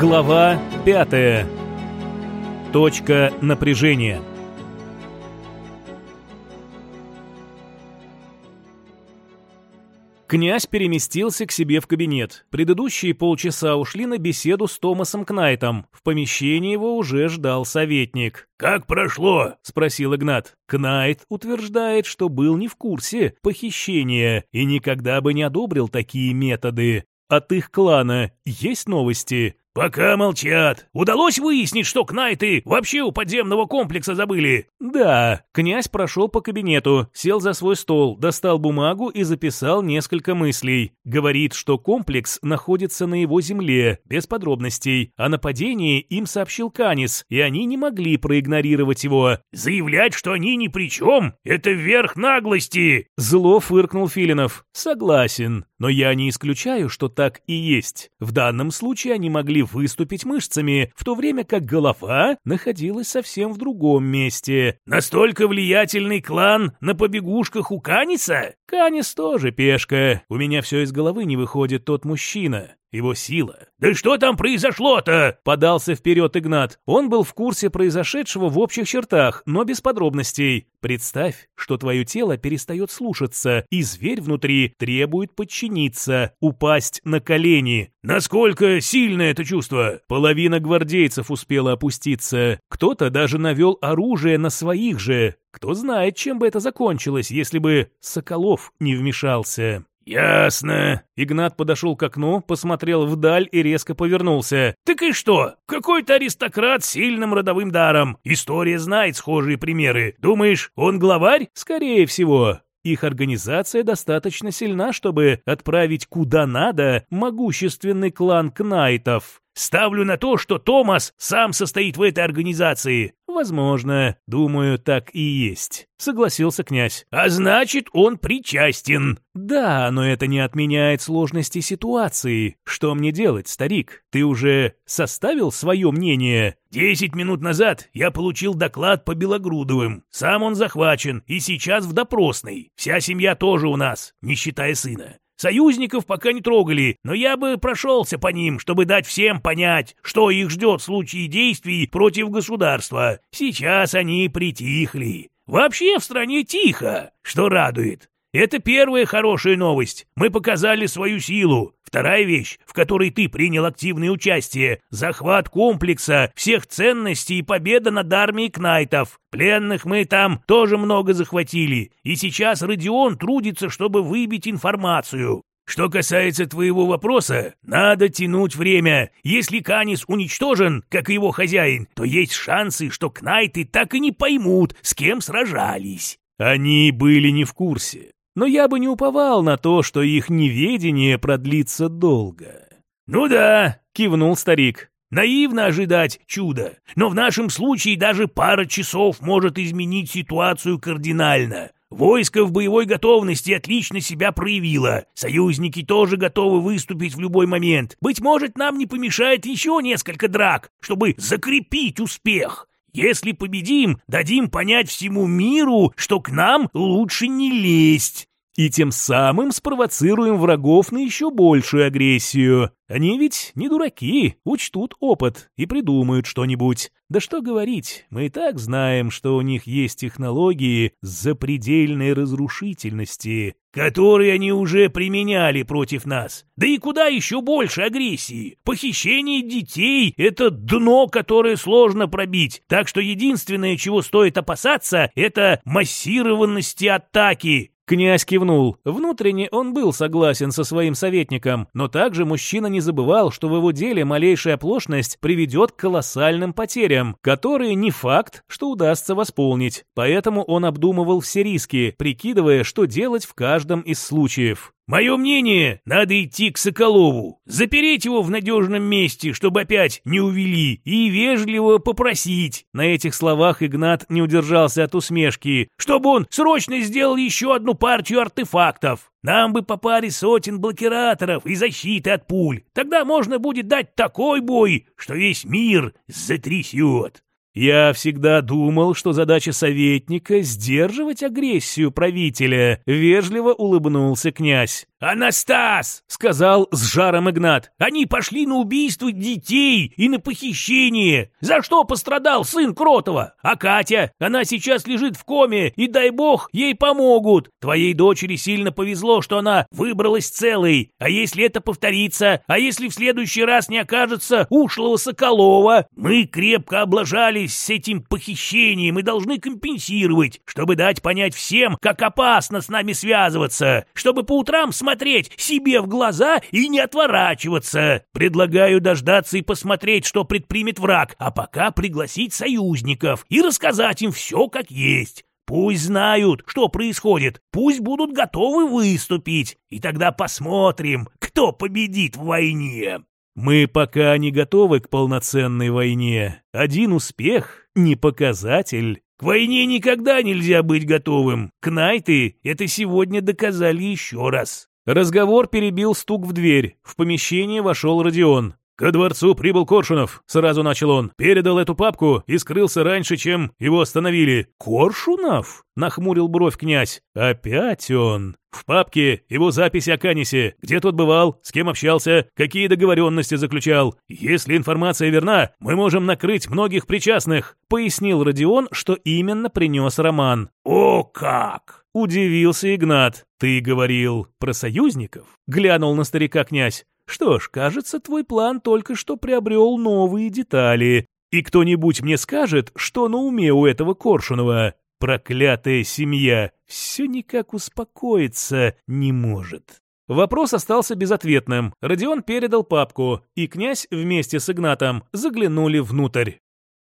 Глава пятая. Точка напряжения. Князь переместился к себе в кабинет. Предыдущие полчаса ушли на беседу с Томасом Кнайтом. В помещении его уже ждал советник. «Как прошло?» — спросил Игнат. Кнайт утверждает, что был не в курсе похищения и никогда бы не одобрил такие методы. От их клана есть новости? «Пока молчат. Удалось выяснить, что Кнайты вообще у подземного комплекса забыли?» «Да». Князь прошел по кабинету, сел за свой стол, достал бумагу и записал несколько мыслей. Говорит, что комплекс находится на его земле, без подробностей. О нападении им сообщил Канис, и они не могли проигнорировать его. «Заявлять, что они ни при чем, это верх наглости!» Зло фыркнул Филинов. «Согласен, но я не исключаю, что так и есть. В данном случае они могли выступить мышцами, в то время как голова находилась совсем в другом месте. «Настолько влиятельный клан на побегушках у Каниса?» «Канис тоже пешка. У меня все из головы не выходит тот мужчина его сила. «Да что там произошло-то?» — подался вперед Игнат. Он был в курсе произошедшего в общих чертах, но без подробностей. Представь, что твое тело перестает слушаться, и зверь внутри требует подчиниться, упасть на колени. Насколько сильно это чувство? Половина гвардейцев успела опуститься. Кто-то даже навел оружие на своих же. Кто знает, чем бы это закончилось, если бы Соколов не вмешался. «Ясно». Игнат подошел к окну, посмотрел вдаль и резко повернулся. «Так и что? Какой-то аристократ с сильным родовым даром. История знает схожие примеры. Думаешь, он главарь?» «Скорее всего. Их организация достаточно сильна, чтобы отправить куда надо могущественный клан Кнайтов. Ставлю на то, что Томас сам состоит в этой организации. Возможно, думаю, так и есть, согласился князь. А значит, он причастен. Да, но это не отменяет сложности ситуации. Что мне делать, старик? Ты уже составил свое мнение? Десять минут назад я получил доклад по Белогрудовым. Сам он захвачен и сейчас в допросной. Вся семья тоже у нас, не считая сына. Союзников пока не трогали, но я бы прошелся по ним, чтобы дать всем понять, что их ждет в случае действий против государства. Сейчас они притихли. Вообще в стране тихо, что радует. Это первая хорошая новость. Мы показали свою силу. Вторая вещь, в которой ты принял активное участие – захват комплекса, всех ценностей и победа над армией Кнайтов. Пленных мы там тоже много захватили. И сейчас Родион трудится, чтобы выбить информацию. Что касается твоего вопроса, надо тянуть время. Если Канис уничтожен, как и его хозяин, то есть шансы, что Кнайты так и не поймут, с кем сражались. Они были не в курсе но я бы не уповал на то, что их неведение продлится долго. «Ну да», — кивнул старик, — «наивно ожидать чуда, но в нашем случае даже пара часов может изменить ситуацию кардинально». Войско в боевой готовности отлично себя проявило. Союзники тоже готовы выступить в любой момент. Быть может, нам не помешает еще несколько драк, чтобы закрепить успех. Если победим, дадим понять всему миру, что к нам лучше не лезть. И тем самым спровоцируем врагов на еще большую агрессию. Они ведь не дураки, учтут опыт и придумают что-нибудь. Да что говорить, мы и так знаем, что у них есть технологии запредельной разрушительности, которые они уже применяли против нас. Да и куда еще больше агрессии? Похищение детей — это дно, которое сложно пробить. Так что единственное, чего стоит опасаться, это массированности атаки. Князь кивнул. Внутренне он был согласен со своим советником, но также мужчина не забывал, что в его деле малейшая оплошность приведет к колоссальным потерям, которые не факт, что удастся восполнить. Поэтому он обдумывал все риски, прикидывая, что делать в каждом из случаев. Мое мнение, надо идти к Соколову, запереть его в надежном месте, чтобы опять не увели, и вежливо попросить. На этих словах Игнат не удержался от усмешки, чтобы он срочно сделал еще одну партию артефактов. Нам бы по паре сотен блокираторов и защиты от пуль. Тогда можно будет дать такой бой, что весь мир затрясет. Я всегда думал, что задача советника — сдерживать агрессию правителя, вежливо улыбнулся князь. «Анастас!» — сказал с жаром Игнат. «Они пошли на убийство детей и на похищение. За что пострадал сын Кротова? А Катя? Она сейчас лежит в коме, и дай бог, ей помогут. Твоей дочери сильно повезло, что она выбралась целой. А если это повторится? А если в следующий раз не окажется ушлого Соколова? Мы крепко облажались с этим похищением и должны компенсировать, чтобы дать понять всем, как опасно с нами связываться, чтобы по утрам смотреть смотреть себе в глаза и не отворачиваться. Предлагаю дождаться и посмотреть, что предпримет враг, а пока пригласить союзников и рассказать им все как есть. Пусть знают, что происходит, пусть будут готовы выступить, и тогда посмотрим, кто победит в войне. Мы пока не готовы к полноценной войне. Один успех не показатель. К войне никогда нельзя быть готовым. Кнайты это сегодня доказали еще раз. Разговор перебил стук в дверь. В помещение вошел Родион. «Ко дворцу прибыл Коршунов», — сразу начал он. «Передал эту папку и скрылся раньше, чем его остановили». «Коршунов?» — нахмурил бровь князь. «Опять он?» «В папке его запись о Канисе. Где тот бывал, с кем общался, какие договоренности заключал. Если информация верна, мы можем накрыть многих причастных», — пояснил Родион, что именно принес Роман. «О как!» Удивился Игнат. «Ты говорил про союзников?» Глянул на старика князь. «Что ж, кажется, твой план только что приобрел новые детали. И кто-нибудь мне скажет, что на уме у этого Коршунова? Проклятая семья все никак успокоиться не может». Вопрос остался безответным. Родион передал папку, и князь вместе с Игнатом заглянули внутрь.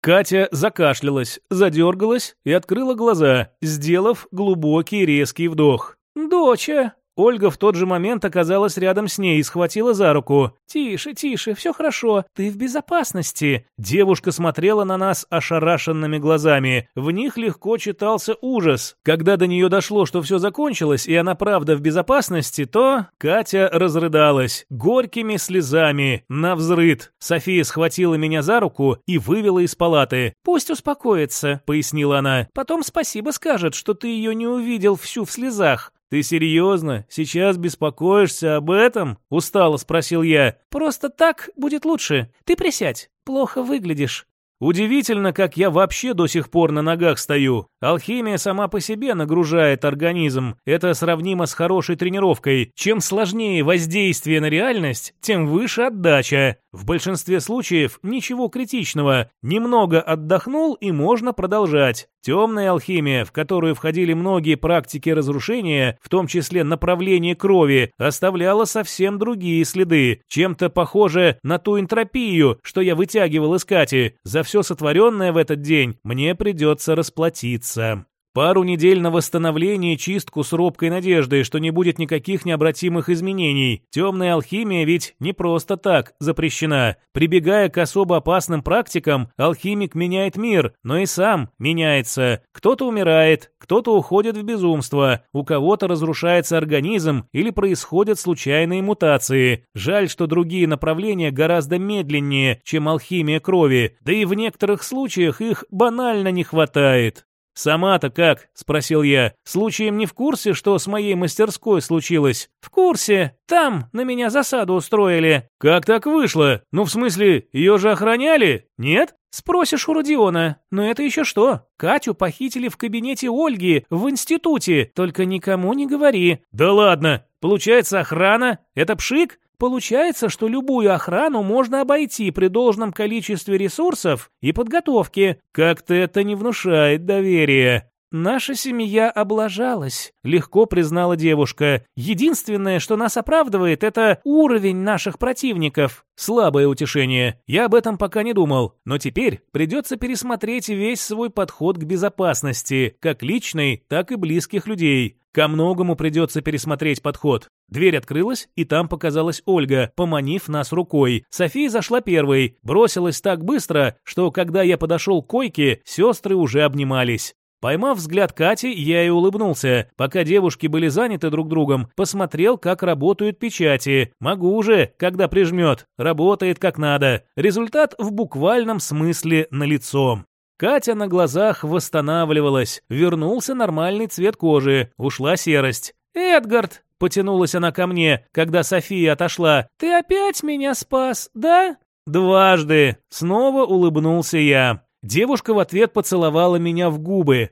Катя закашлялась, задергалась и открыла глаза, сделав глубокий резкий вдох. «Доча!» Ольга в тот же момент оказалась рядом с ней и схватила за руку. «Тише, тише, все хорошо, ты в безопасности». Девушка смотрела на нас ошарашенными глазами. В них легко читался ужас. Когда до нее дошло, что все закончилось, и она правда в безопасности, то Катя разрыдалась горькими слезами, на взрыд. София схватила меня за руку и вывела из палаты. «Пусть успокоится», — пояснила она. «Потом спасибо скажет, что ты ее не увидел всю в слезах. «Ты серьезно? Сейчас беспокоишься об этом?» — устало спросил я. «Просто так будет лучше. Ты присядь. Плохо выглядишь». Удивительно, как я вообще до сих пор на ногах стою. Алхимия сама по себе нагружает организм. Это сравнимо с хорошей тренировкой. Чем сложнее воздействие на реальность, тем выше отдача. В большинстве случаев ничего критичного. Немного отдохнул и можно продолжать. Темная алхимия, в которую входили многие практики разрушения, в том числе направление крови, оставляла совсем другие следы. Чем-то похоже на ту энтропию, что я вытягивал из Кати. За все сотворенное в этот день мне придется расплатиться. Пару недель на восстановление и чистку с робкой надеждой, что не будет никаких необратимых изменений. Темная алхимия ведь не просто так запрещена. Прибегая к особо опасным практикам, алхимик меняет мир, но и сам меняется. Кто-то умирает, кто-то уходит в безумство, у кого-то разрушается организм или происходят случайные мутации. Жаль, что другие направления гораздо медленнее, чем алхимия крови, да и в некоторых случаях их банально не хватает. «Сама-то как?» — спросил я. «Случаем не в курсе, что с моей мастерской случилось?» «В курсе. Там на меня засаду устроили». «Как так вышло? Ну, в смысле, ее же охраняли? Нет?» «Спросишь у Родиона. Но это еще что? Катю похитили в кабинете Ольги в институте. Только никому не говори». «Да ладно. Получается, охрана — это пшик?» Получается, что любую охрану можно обойти при должном количестве ресурсов и подготовки. Как-то это не внушает доверия. «Наша семья облажалась», — легко признала девушка. «Единственное, что нас оправдывает, это уровень наших противников». Слабое утешение. Я об этом пока не думал. Но теперь придется пересмотреть весь свой подход к безопасности, как личной, так и близких людей. Ко многому придется пересмотреть подход. Дверь открылась, и там показалась Ольга, поманив нас рукой. София зашла первой, бросилась так быстро, что когда я подошел к койке, сестры уже обнимались. Поймав взгляд Кати, я и улыбнулся. Пока девушки были заняты друг другом, посмотрел, как работают печати. Могу уже, когда прижмет. Работает как надо. Результат в буквальном смысле налицо. Катя на глазах восстанавливалась. Вернулся нормальный цвет кожи. Ушла серость. «Эдгард, потянулась она ко мне, когда София отошла. «Ты опять меня спас, да?» «Дважды!» — снова улыбнулся я. Девушка в ответ поцеловала меня в губы.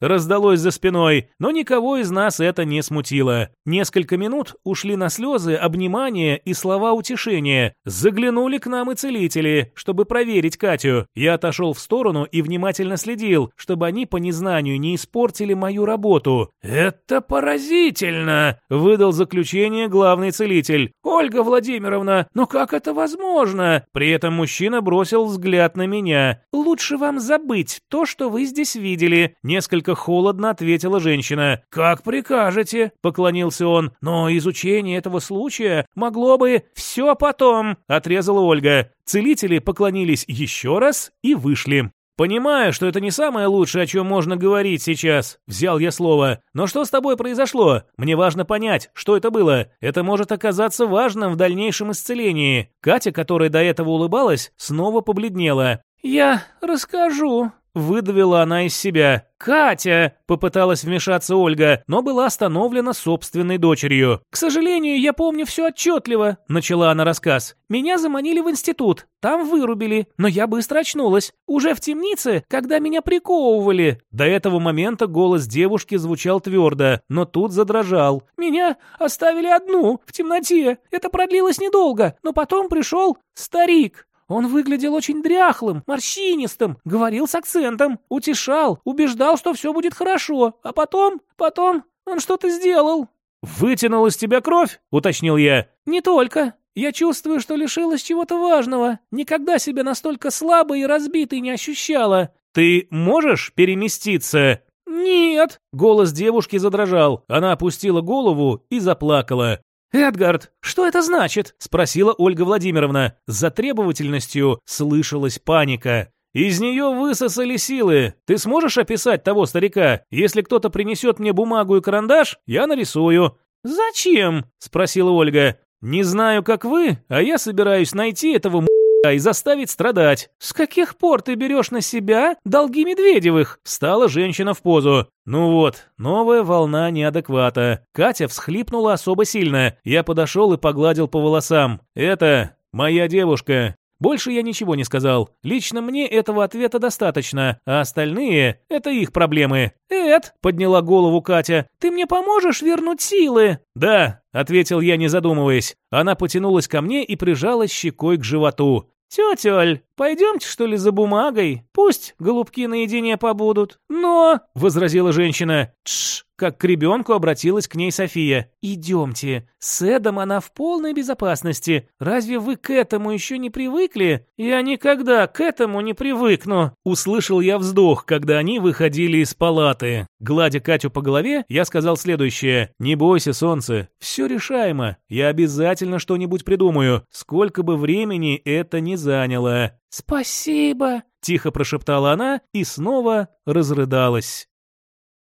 Раздалось за спиной, но никого из нас это не смутило. Несколько минут ушли на слезы, обнимания и слова утешения. Заглянули к нам и целители, чтобы проверить Катю. Я отошел в сторону и внимательно следил, чтобы они по незнанию не испортили мою работу. «Это поразительно!» — выдал заключение главный целитель. «Ольга Владимировна, но как это возможно?» При этом мужчина бросил взгляд на меня. «Лучше вам забыть то, что вы здесь видели», — несколько холодно ответила женщина. «Как прикажете», — поклонился он. «Но изучение этого случая могло бы...» «Все потом», — отрезала Ольга. Целители поклонились еще раз и вышли. «Понимаю, что это не самое лучшее, о чем можно говорить сейчас», — взял я слово. «Но что с тобой произошло? Мне важно понять, что это было. Это может оказаться важным в дальнейшем исцелении». Катя, которая до этого улыбалась, снова побледнела. «Я расскажу», выдавила она из себя. «Катя!» – попыталась вмешаться Ольга, но была остановлена собственной дочерью. «К сожалению, я помню все отчетливо», – начала она рассказ. «Меня заманили в институт, там вырубили, но я быстро очнулась. Уже в темнице, когда меня приковывали». До этого момента голос девушки звучал твердо, но тут задрожал. «Меня оставили одну, в темноте. Это продлилось недолго, но потом пришел старик. Он выглядел очень дряхлым, морщинистым, говорил с акцентом, утешал, убеждал, что все будет хорошо. А потом, потом он что-то сделал. «Вытянул из тебя кровь?» — уточнил я. «Не только. Я чувствую, что лишилась чего-то важного. Никогда себя настолько слабой и разбитой не ощущала». «Ты можешь переместиться?» «Нет!» — голос девушки задрожал. Она опустила голову и заплакала. «Эдгард, что это значит?» – спросила Ольга Владимировна. За требовательностью слышалась паника. «Из нее высосали силы. Ты сможешь описать того старика? Если кто-то принесет мне бумагу и карандаш, я нарисую». «Зачем?» – спросила Ольга. «Не знаю, как вы, а я собираюсь найти этого и заставить страдать. С каких пор ты берешь на себя долги Медведевых? Встала женщина в позу. Ну вот, новая волна неадеквата. Катя всхлипнула особо сильно. Я подошел и погладил по волосам. Это моя девушка. Больше я ничего не сказал. Лично мне этого ответа достаточно, а остальные — это их проблемы. «Эд», — подняла голову Катя, — «ты мне поможешь вернуть силы?» «Да», — ответил я, не задумываясь. Она потянулась ко мне и прижалась щекой к животу. «Тетя Оль, пойдемте, что ли, за бумагой? Пусть голубки наедине побудут». «Но...» — возразила женщина. «Тш, как к ребенку обратилась к ней София. «Идемте. С Эдом она в полной безопасности. Разве вы к этому еще не привыкли?» «Я никогда к этому не привыкну», — услышал я вздох, когда они выходили из палаты. Гладя Катю по голове, я сказал следующее. «Не бойся, солнце. Все решаемо. Я обязательно что-нибудь придумаю, сколько бы времени это ни заняло». «Спасибо», — тихо прошептала она и снова разрыдалась.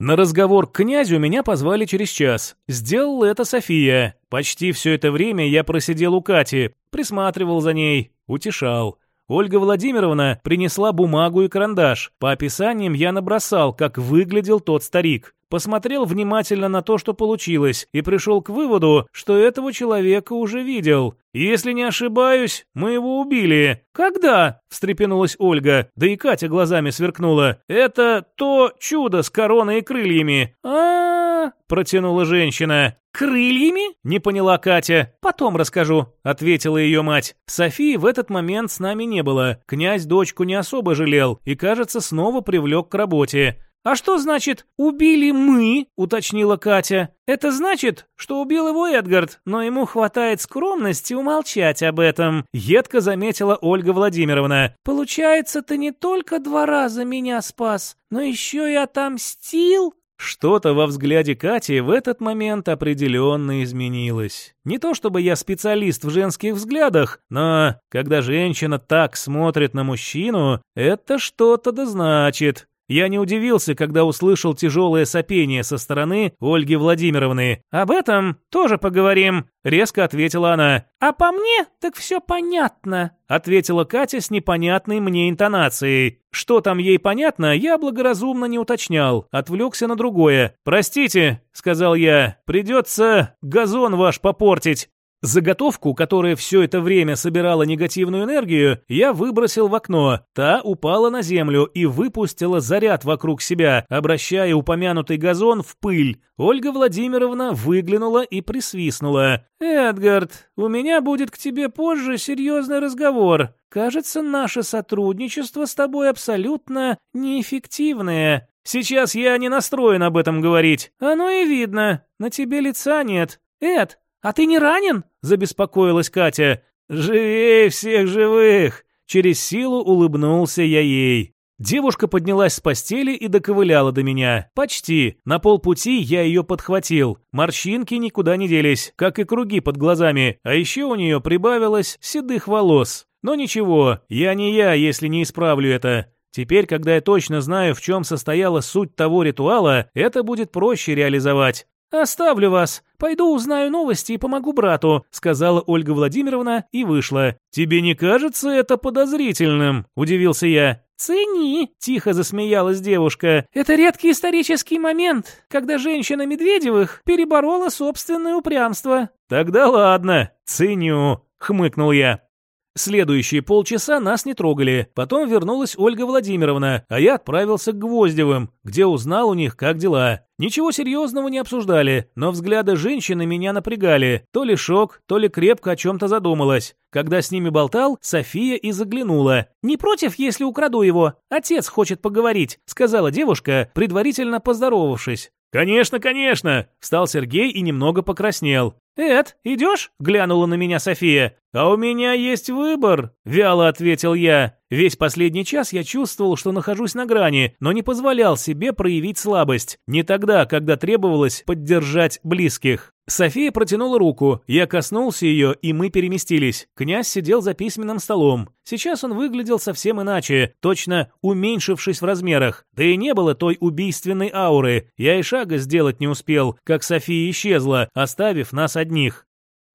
На разговор к князю меня позвали через час. Сделала это София. Почти все это время я просидел у Кати, присматривал за ней, утешал. Ольга Владимировна принесла бумагу и карандаш. По описаниям я набросал, как выглядел тот старик. Посмотрел внимательно на то, что получилось, и пришел к выводу, что этого человека уже видел. Если не ошибаюсь, мы его убили. Когда? встрепенулась Ольга, да и Катя глазами сверкнула. Это то чудо с короной и крыльями. А, -а, -а протянула женщина. «Крыльями?» — не поняла Катя. «Потом расскажу», — ответила ее мать. Софии в этот момент с нами не было. Князь дочку не особо жалел и, кажется, снова привлек к работе. «А что значит «убили мы»?» — уточнила Катя. «Это значит, что убил его Эдгард, но ему хватает скромности умолчать об этом», — едко заметила Ольга Владимировна. «Получается, ты не только два раза меня спас, но еще и отомстил?» Что-то во взгляде Кати в этот момент определенно изменилось. Не то чтобы я специалист в женских взглядах, но когда женщина так смотрит на мужчину, это что-то да значит. Я не удивился, когда услышал тяжелое сопение со стороны Ольги Владимировны. «Об этом тоже поговорим», — резко ответила она. «А по мне так все понятно», — ответила Катя с непонятной мне интонацией. Что там ей понятно, я благоразумно не уточнял, отвлекся на другое. «Простите», — сказал я, — «придется газон ваш попортить». Заготовку, которая все это время собирала негативную энергию, я выбросил в окно. Та упала на землю и выпустила заряд вокруг себя, обращая упомянутый газон в пыль. Ольга Владимировна выглянула и присвистнула. «Эдгард, у меня будет к тебе позже серьезный разговор. Кажется, наше сотрудничество с тобой абсолютно неэффективное. Сейчас я не настроен об этом говорить. Оно и видно. На тебе лица нет. Эд, «А ты не ранен?» – забеспокоилась Катя. «Живей всех живых!» Через силу улыбнулся я ей. Девушка поднялась с постели и доковыляла до меня. Почти. На полпути я ее подхватил. Морщинки никуда не делись, как и круги под глазами. А еще у нее прибавилось седых волос. Но ничего, я не я, если не исправлю это. Теперь, когда я точно знаю, в чем состояла суть того ритуала, это будет проще реализовать. «Оставлю вас. Пойду узнаю новости и помогу брату», — сказала Ольга Владимировна и вышла. «Тебе не кажется это подозрительным?» — удивился я. «Цени!» – тихо засмеялась девушка. «Это редкий исторический момент, когда женщина Медведевых переборола собственное упрямство». «Тогда ладно, ценю», – хмыкнул я. Следующие полчаса нас не трогали. Потом вернулась Ольга Владимировна, а я отправился к Гвоздевым, где узнал у них, как дела. Ничего серьезного не обсуждали, но взгляды женщины меня напрягали. То ли шок, то ли крепко о чем-то задумалась. Когда с ними болтал, София и заглянула. «Не против, если украду его? Отец хочет поговорить», — сказала девушка, предварительно поздоровавшись. «Конечно, конечно!» – встал Сергей и немного покраснел. «Эд, идешь?» – глянула на меня София. «А у меня есть выбор», – вяло ответил я. Весь последний час я чувствовал, что нахожусь на грани, но не позволял себе проявить слабость. Не тогда, когда требовалось поддержать близких. София протянула руку, я коснулся ее, и мы переместились. Князь сидел за письменным столом. Сейчас он выглядел совсем иначе, точно уменьшившись в размерах. Да и не было той убийственной ауры. Я и шага сделать не успел, как София исчезла, оставив нас одних.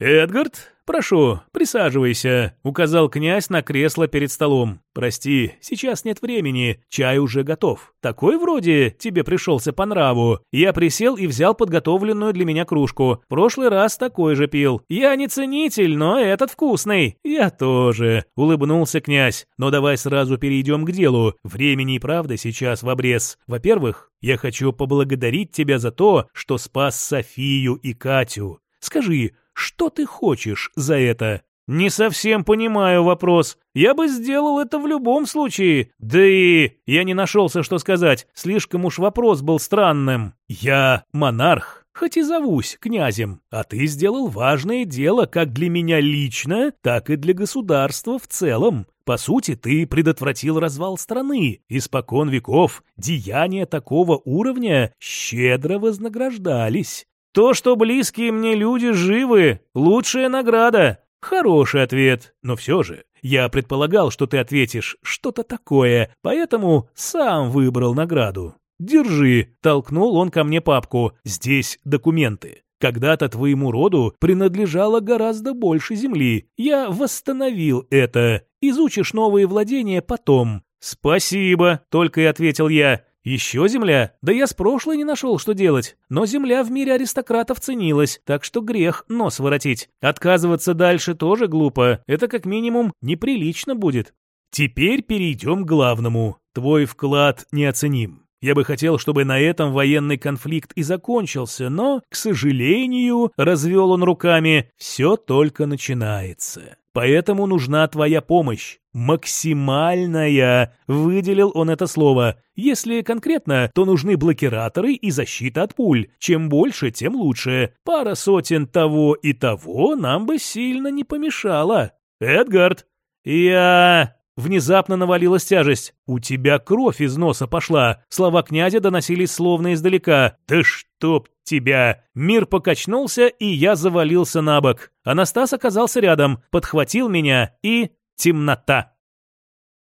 «Эдгард, прошу, присаживайся», — указал князь на кресло перед столом. «Прости, сейчас нет времени, чай уже готов. Такой вроде тебе пришелся по нраву». Я присел и взял подготовленную для меня кружку. Прошлый раз такой же пил. Я не ценитель, но этот вкусный. Я тоже, — улыбнулся князь. Но давай сразу перейдем к делу. Времени и правда сейчас в обрез. Во-первых, я хочу поблагодарить тебя за то, что спас Софию и Катю. Скажи, что ты хочешь за это? Не совсем понимаю вопрос. Я бы сделал это в любом случае. Да и я не нашелся, что сказать. Слишком уж вопрос был странным. Я монарх, хоть и зовусь князем, а ты сделал важное дело как для меня лично, так и для государства в целом. По сути, ты предотвратил развал страны. Испокон веков деяния такого уровня щедро вознаграждались. То, что близкие мне люди живы, лучшая награда. Хороший ответ, но все же. Я предполагал, что ты ответишь что-то такое, поэтому сам выбрал награду. Держи, толкнул он ко мне папку. Здесь документы. Когда-то твоему роду принадлежало гораздо больше земли. Я восстановил это. Изучишь новые владения потом. Спасибо, только и ответил я. Еще земля? Да я с прошлой не нашел, что делать. Но земля в мире аристократов ценилась, так что грех нос воротить. Отказываться дальше тоже глупо. Это как минимум неприлично будет. Теперь перейдем к главному. Твой вклад неоценим. Я бы хотел, чтобы на этом военный конфликт и закончился, но, к сожалению, развел он руками, все только начинается. Поэтому нужна твоя помощь. Максимальная. Выделил он это слово. Если конкретно, то нужны блокираторы и защита от пуль. Чем больше, тем лучше. Пара сотен того и того нам бы сильно не помешало. Эдгард. Я... Внезапно навалилась тяжесть. «У тебя кровь из носа пошла!» Слова князя доносились словно издалека. «Да чтоб тебя!» Мир покачнулся, и я завалился на бок. Анастас оказался рядом, подхватил меня и... темнота.